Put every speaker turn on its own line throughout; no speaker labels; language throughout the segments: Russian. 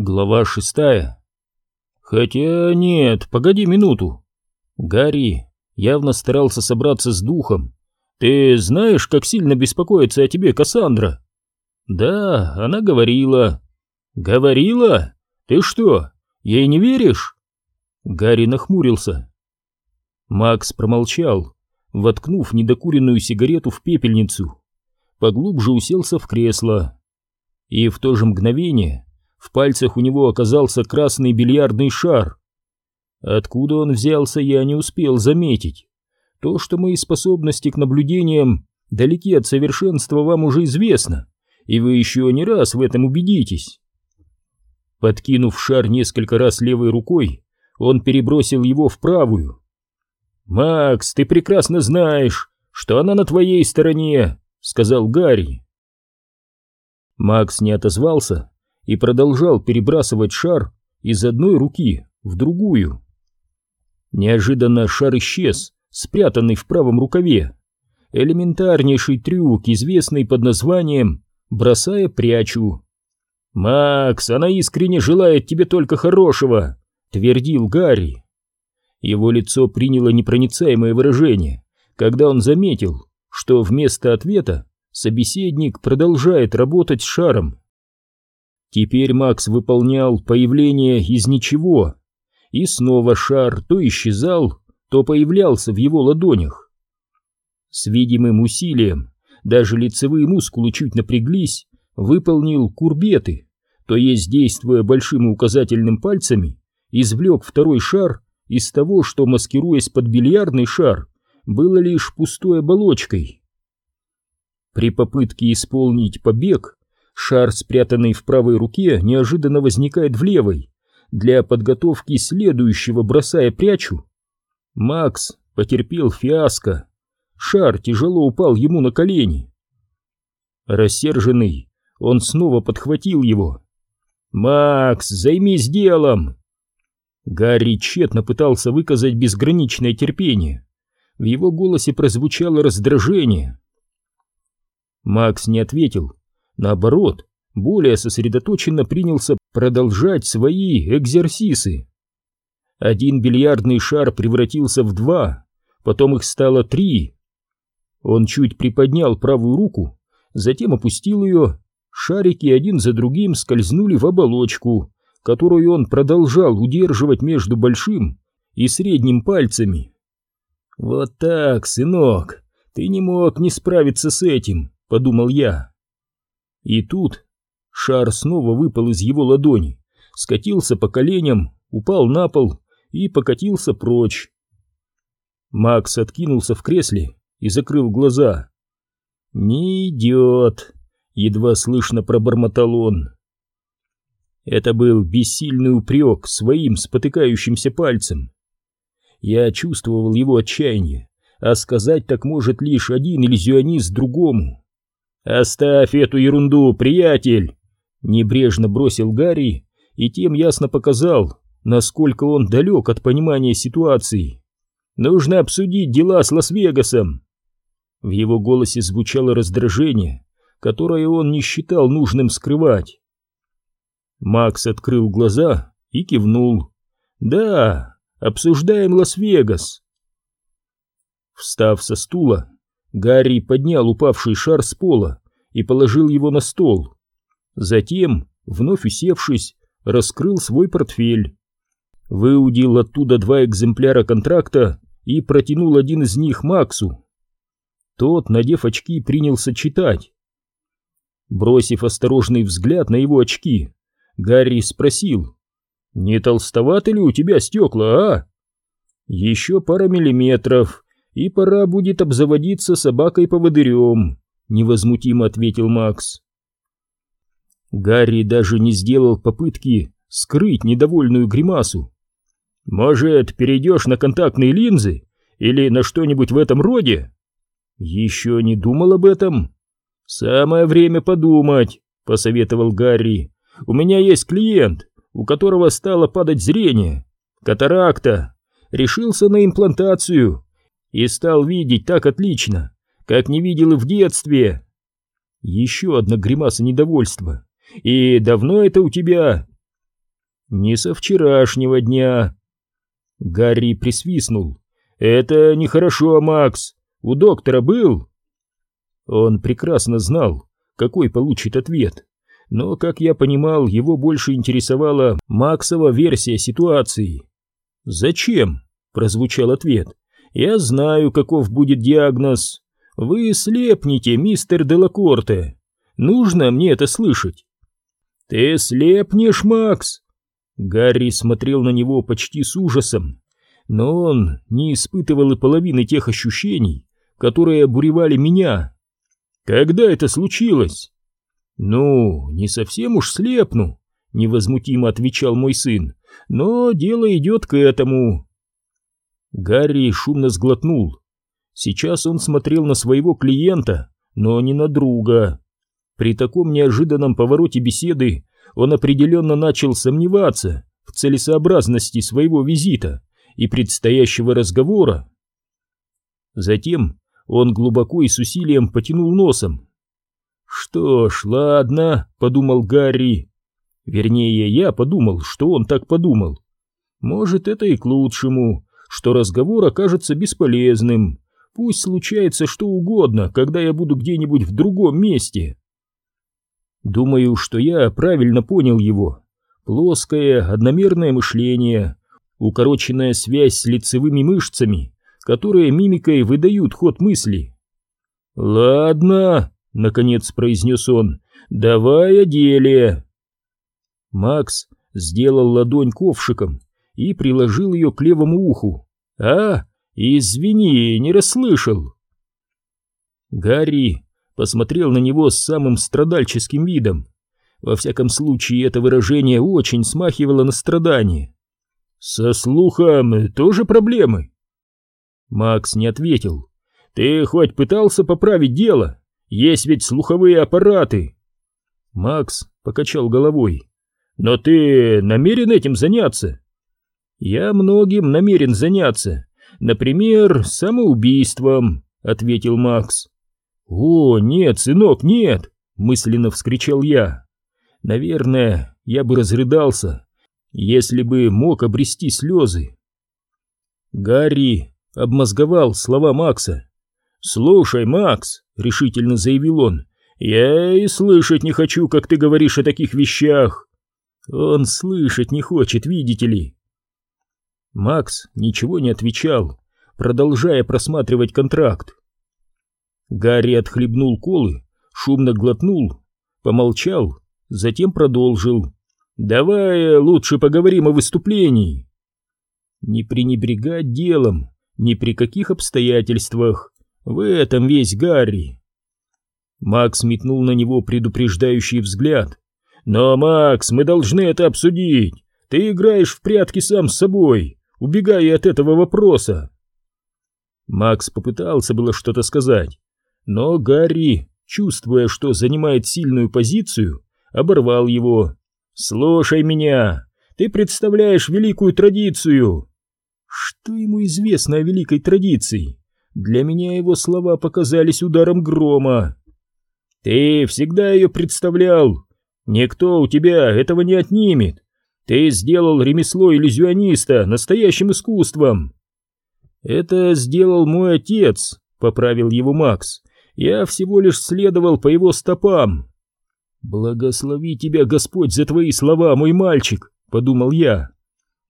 Глава шестая. Хотя нет, погоди минуту. Гарри явно старался собраться с духом. Ты знаешь, как сильно беспокоится о тебе Кассандра? Да, она говорила. Говорила? Ты что, ей не веришь? Гарри нахмурился. Макс промолчал, воткнув недокуренную сигарету в пепельницу. Поглубже уселся в кресло. И в то же мгновение в пальцах у него оказался красный бильярдный шар. Откуда он взялся, я не успел заметить. То, что мои способности к наблюдениям далеки от совершенства, вам уже известно, и вы еще не раз в этом убедитесь. Подкинув шар несколько раз левой рукой, он перебросил его в правую. «Макс, ты прекрасно знаешь, что она на твоей стороне», — сказал Гарри. Макс не отозвался, и продолжал перебрасывать шар из одной руки в другую. Неожиданно шар исчез, спрятанный в правом рукаве. Элементарнейший трюк, известный под названием «бросая прячу». «Макс, она искренне желает тебе только хорошего», — твердил Гарри. Его лицо приняло непроницаемое выражение, когда он заметил, что вместо ответа собеседник продолжает работать с шаром. Теперь Макс выполнял появление из ничего, и снова шар то исчезал, то появлялся в его ладонях. С видимым усилием, даже лицевые мускулы чуть напряглись, выполнил курбеты, то есть, действуя большим и указательным пальцами, извлек второй шар из того, что, маскируясь под бильярдный шар, было лишь пустой оболочкой. При попытке исполнить побег Шар, спрятанный в правой руке, неожиданно возникает в левой. Для подготовки следующего бросая прячу. Макс потерпел фиаско. Шар тяжело упал ему на колени. Рассерженный, он снова подхватил его. «Макс, займись делом!» Гарри тщетно пытался выказать безграничное терпение. В его голосе прозвучало раздражение. Макс не ответил, Наоборот, более сосредоточенно принялся продолжать свои экзерсисы. Один бильярдный шар превратился в два, потом их стало три. Он чуть приподнял правую руку, затем опустил ее, шарики один за другим скользнули в оболочку, которую он продолжал удерживать между большим и средним пальцами. «Вот так, сынок, ты не мог не справиться с этим», — подумал я. И тут шар снова выпал из его ладони, скатился по коленям, упал на пол и покатился прочь. Макс откинулся в кресле и закрыл глаза. «Не идет», — едва слышно пробормотал он. Это был бессильный упрек своим спотыкающимся пальцем. Я чувствовал его отчаяние, а сказать так может лишь один иллюзионист другому. «Оставь эту ерунду, приятель!» Небрежно бросил Гарри и тем ясно показал, насколько он далек от понимания ситуации. «Нужно обсудить дела с Лас-Вегасом!» В его голосе звучало раздражение, которое он не считал нужным скрывать. Макс открыл глаза и кивнул. «Да, обсуждаем Лас-Вегас!» Встав со стула, Гарри поднял упавший шар с пола и положил его на стол. Затем, вновь усевшись, раскрыл свой портфель. Выудил оттуда два экземпляра контракта и протянул один из них Максу. Тот, надев очки, принялся читать. Бросив осторожный взгляд на его очки, Гарри спросил, «Не толстоваты ли у тебя стекла, а?» «Еще пара миллиметров, и пора будет обзаводиться собакой-поводырем», — невозмутимо ответил Макс. Гарри даже не сделал попытки скрыть недовольную гримасу. «Может, перейдешь на контактные линзы? Или на что-нибудь в этом роде?» «Еще не думал об этом?» «Самое время подумать», — посоветовал Гарри. «У меня есть клиент, у которого стало падать зрение. Катаракта. Решился на имплантацию и стал видеть так отлично, как не видел и в детстве. Еще одна гримаса недовольства. И давно это у тебя? Не со вчерашнего дня. Гарри присвистнул. Это нехорошо, Макс. У доктора был? Он прекрасно знал, какой получит ответ. Но, как я понимал, его больше интересовала Максова версия ситуации. «Зачем?» — прозвучал ответ. «Я знаю, каков будет диагноз. Вы слепнете, мистер Делакорте. Нужно мне это слышать?» «Ты слепнешь, Макс!» Гарри смотрел на него почти с ужасом, но он не испытывал и половины тех ощущений, которые обуревали меня. «Когда это случилось?» «Ну, не совсем уж слепну», — невозмутимо отвечал мой сын, — «но дело идет к этому». Гарри шумно сглотнул. Сейчас он смотрел на своего клиента, но не на друга. При таком неожиданном повороте беседы он определенно начал сомневаться в целесообразности своего визита и предстоящего разговора. Затем он глубоко и с усилием потянул носом. «Что ж, ладно», — подумал Гарри. Вернее, я подумал, что он так подумал. Может, это и к лучшему, что разговор окажется бесполезным. Пусть случается что угодно, когда я буду где-нибудь в другом месте. Думаю, что я правильно понял его. Плоское, одномерное мышление, укороченная связь с лицевыми мышцами, которые мимикой выдают ход мысли. «Ладно», — наконец произнес он, — «давай о деле». Макс сделал ладонь ковшиком и приложил ее к левому уху. «А, извини, не расслышал». Гарри посмотрел на него с самым страдальческим видом. Во всяком случае, это выражение очень смахивало на страдание. «Со слухом тоже проблемы?» Макс не ответил. «Ты хоть пытался поправить дело? Есть ведь слуховые аппараты!» Макс покачал головой. «Но ты намерен этим заняться?» «Я многим намерен заняться. Например, самоубийством», — ответил Макс. «О, нет, сынок, нет!» — мысленно вскричал я. «Наверное, я бы разрыдался, если бы мог обрести слезы». Гарри обмозговал слова Макса. «Слушай, Макс», — решительно заявил он, — «я и слышать не хочу, как ты говоришь о таких вещах». Он слышать не хочет, видите ли. Макс ничего не отвечал, продолжая просматривать контракт. Гарри отхлебнул колы, шумно глотнул, помолчал, затем продолжил. «Давай лучше поговорим о выступлении». Не пренебрегать делом, ни при каких обстоятельствах. В этом весь Гарри. Макс метнул на него предупреждающий взгляд. «Но, Макс, мы должны это обсудить. Ты играешь в прятки сам с собой, убегая от этого вопроса». Макс попытался было что-то сказать, но Гарри, чувствуя, что занимает сильную позицию, оборвал его. «Слушай меня, ты представляешь великую традицию!» Что ему известно о великой традиции? Для меня его слова показались ударом грома. «Ты всегда ее представлял. Никто у тебя этого не отнимет. Ты сделал ремесло иллюзиониста настоящим искусством». «Это сделал мой отец», — поправил его Макс. Я всего лишь следовал по его стопам. «Благослови тебя, Господь, за твои слова, мой мальчик!» — подумал я.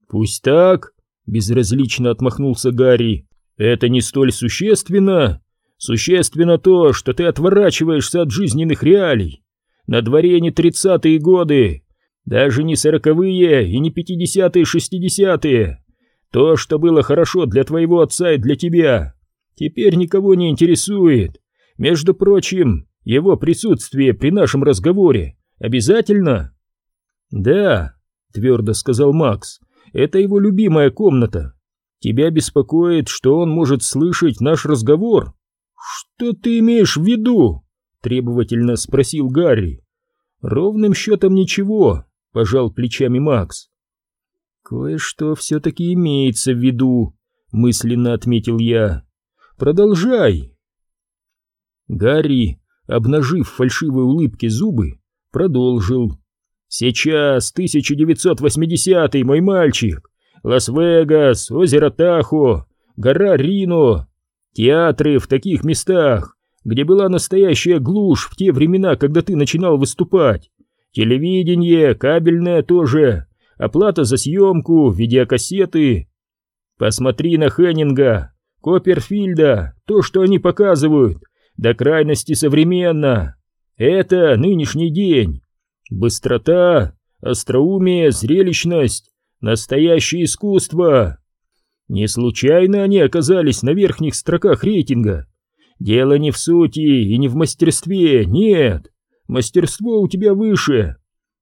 «Пусть так!» — безразлично отмахнулся Гарри. «Это не столь существенно. Существенно то, что ты отворачиваешься от жизненных реалий. На дворе не тридцатые годы, даже не сороковые и не пятидесятые шестидесятые. То, что было хорошо для твоего отца и для тебя, теперь никого не интересует. Между прочим, его присутствие при нашем разговоре обязательно? Да, твердо сказал Макс, это его любимая комната. Тебя беспокоит, что он может слышать наш разговор? Что ты имеешь в виду? Требовательно спросил Гарри. Ровным счетом ничего, пожал плечами Макс. Кое-что все-таки имеется в виду, мысленно отметил я. Продолжай. Гарри, обнажив фальшивые улыбки зубы, продолжил. Сейчас 1980 мой мальчик. Лас-Вегас, озеро Тахо, гора Рино. Театры в таких местах, где была настоящая глушь в те времена, когда ты начинал выступать. Телевидение, кабельное тоже, оплата за съемку, видеокассеты. Посмотри на Хеннинга, Копперфильда, то, что они показывают, до крайности современно. Это нынешний день. Быстрота, остроумие, зрелищность, настоящее искусство. Не случайно они оказались на верхних строках рейтинга. Дело не в сути и не в мастерстве, нет. Мастерство у тебя выше.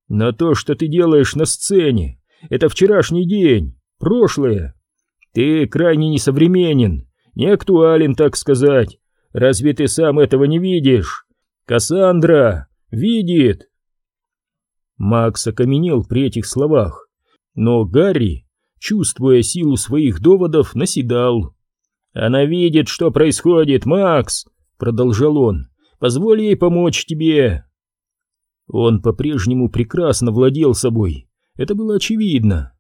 Но то, что ты делаешь на сцене, это вчерашний день, прошлое. Ты крайне несовременен, не актуален, так сказать. Разве ты сам этого не видишь? Кассандра видит. Макс окаменел при этих словах, но Гарри, чувствуя силу своих доводов, наседал. «Она видит, что происходит, Макс!» — продолжал он. «Позволь ей помочь тебе!» Он по-прежнему прекрасно владел собой, это было очевидно.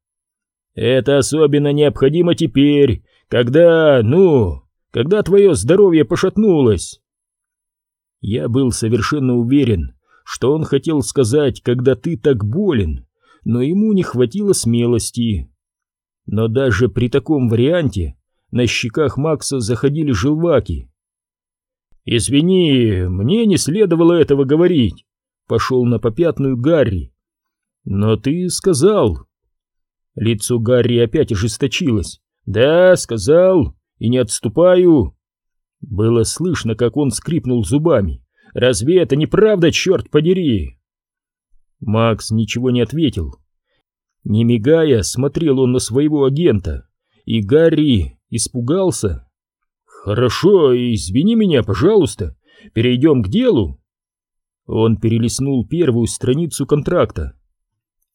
«Это особенно необходимо теперь, когда, ну, когда твое здоровье пошатнулось!» Я был совершенно уверен, что он хотел сказать, когда ты так болен, но ему не хватило смелости. Но даже при таком варианте на щеках Макса заходили желваки. «Извини, мне не следовало этого говорить», — пошел на попятную Гарри. «Но ты сказал». Лицо Гарри опять ожесточилось. «Да, сказал, и не отступаю». Было слышно, как он скрипнул зубами. Разве это не правда, черт подери?» Макс ничего не ответил. Не мигая, смотрел он на своего агента, и Гарри испугался. «Хорошо, извини меня, пожалуйста, перейдем к делу». Он перелистнул первую страницу контракта.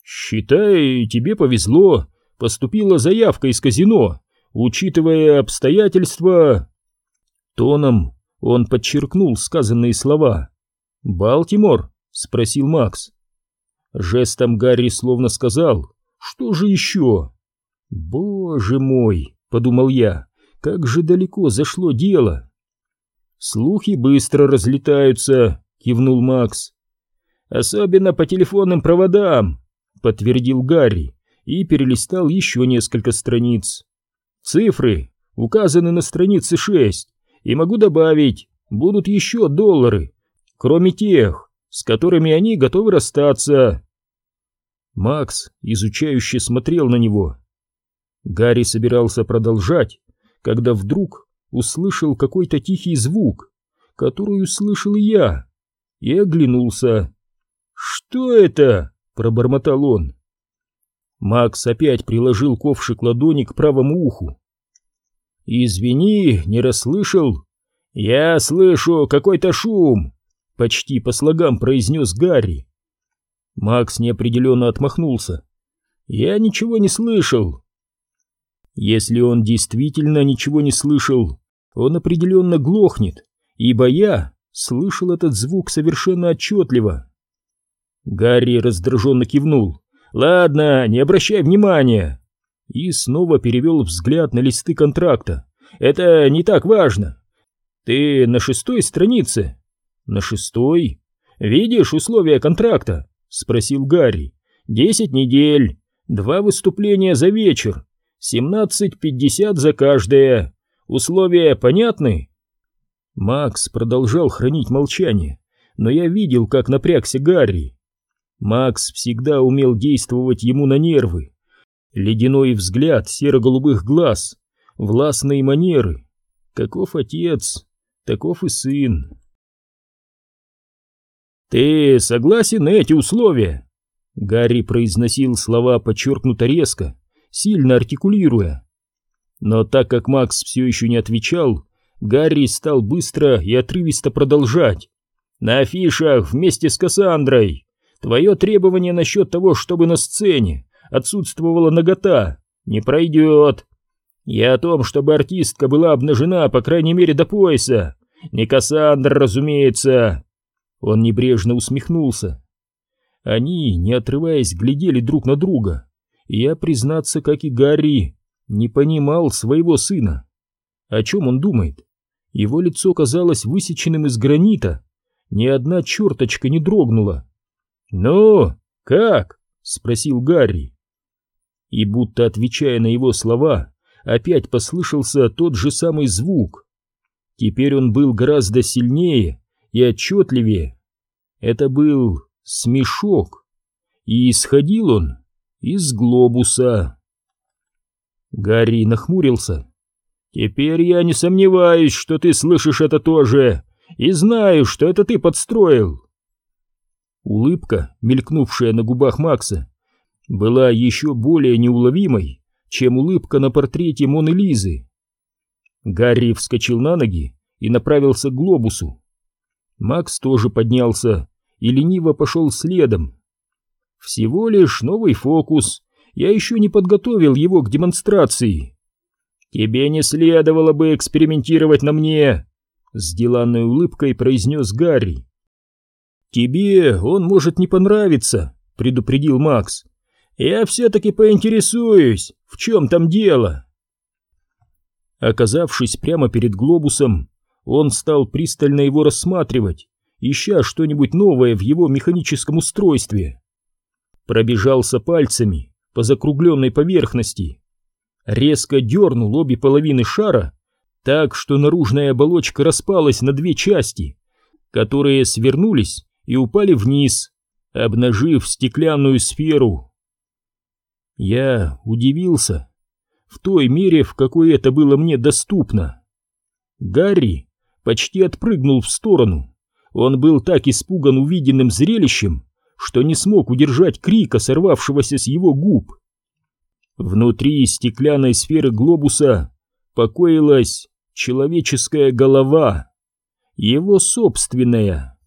«Считай, тебе повезло, поступила заявка из казино, учитывая обстоятельства...» Тоном он подчеркнул сказанные слова. «Балтимор?» — спросил Макс. Жестом Гарри словно сказал, «Что же еще?» «Боже мой!» — подумал я, «как же далеко зашло дело!» «Слухи быстро разлетаются», — кивнул Макс. «Особенно по телефонным проводам», — подтвердил Гарри и перелистал еще несколько страниц. «Цифры указаны на странице шесть. И могу добавить, будут еще доллары, кроме тех, с которыми они готовы расстаться. Макс изучающе смотрел на него. Гарри собирался продолжать, когда вдруг услышал какой-то тихий звук, который услышал и я, и оглянулся. «Что это?» — пробормотал он. Макс опять приложил ковшик ладони к правому уху. «Извини, не расслышал». «Я слышу какой-то шум», — почти по слогам произнес Гарри. Макс неопределенно отмахнулся. «Я ничего не слышал». Если он действительно ничего не слышал, он определенно глохнет, ибо я слышал этот звук совершенно отчетливо. Гарри раздраженно кивнул. «Ладно, не обращай внимания и снова перевел взгляд на листы контракта. «Это не так важно. Ты на шестой странице?» «На шестой?» «Видишь условия контракта?» — спросил Гарри. «Десять недель, два выступления за вечер, семнадцать пятьдесят за каждое. Условия понятны?» Макс продолжал хранить молчание, но я видел, как напрягся Гарри. Макс всегда умел действовать ему на нервы, Ледяной взгляд серо-голубых глаз, властные манеры. Каков отец, таков и сын. «Ты согласен на эти условия?» Гарри произносил слова подчеркнуто резко, сильно артикулируя. Но так как Макс все еще не отвечал, Гарри стал быстро и отрывисто продолжать. «На афишах вместе с Кассандрой. Твое требование насчет того, чтобы на сцене отсутствовала нагота, не пройдет. Я о том, чтобы артистка была обнажена, по крайней мере, до пояса. Не Кассандра, разумеется. Он небрежно усмехнулся. Они, не отрываясь, глядели друг на друга, и я, признаться, как и Гарри, не понимал своего сына. О чем он думает? Его лицо казалось высеченным из гранита, ни одна черточка не дрогнула. «Ну, как?» — спросил Гарри. И будто отвечая на его слова, опять послышался тот же самый звук. Теперь он был гораздо сильнее и отчетливее. Это был смешок, и исходил он из глобуса. Гарри нахмурился. «Теперь я не сомневаюсь, что ты слышишь это тоже, и знаю, что это ты подстроил». Улыбка, мелькнувшая на губах Макса, была еще более неуловимой, чем улыбка на портрете Моны Лизы. Гарри вскочил на ноги и направился к глобусу. Макс тоже поднялся и лениво пошел следом. Всего лишь новый фокус, я еще не подготовил его к демонстрации. «Тебе не следовало бы экспериментировать на мне», — с деланной улыбкой произнес Гарри. «Тебе он может не понравиться», — предупредил Макс. «Я все-таки поинтересуюсь, в чем там дело?» Оказавшись прямо перед глобусом, он стал пристально его рассматривать, ища что-нибудь новое в его механическом устройстве. Пробежался пальцами по закругленной поверхности, резко дернул обе половины шара так, что наружная оболочка распалась на две части, которые свернулись и упали вниз, обнажив стеклянную сферу. Я удивился в той мере, в какой это было мне доступно. Гарри почти отпрыгнул в сторону. Он был так испуган увиденным зрелищем, что не смог удержать крика, сорвавшегося с его губ. Внутри стеклянной сферы глобуса покоилась человеческая голова, его собственная.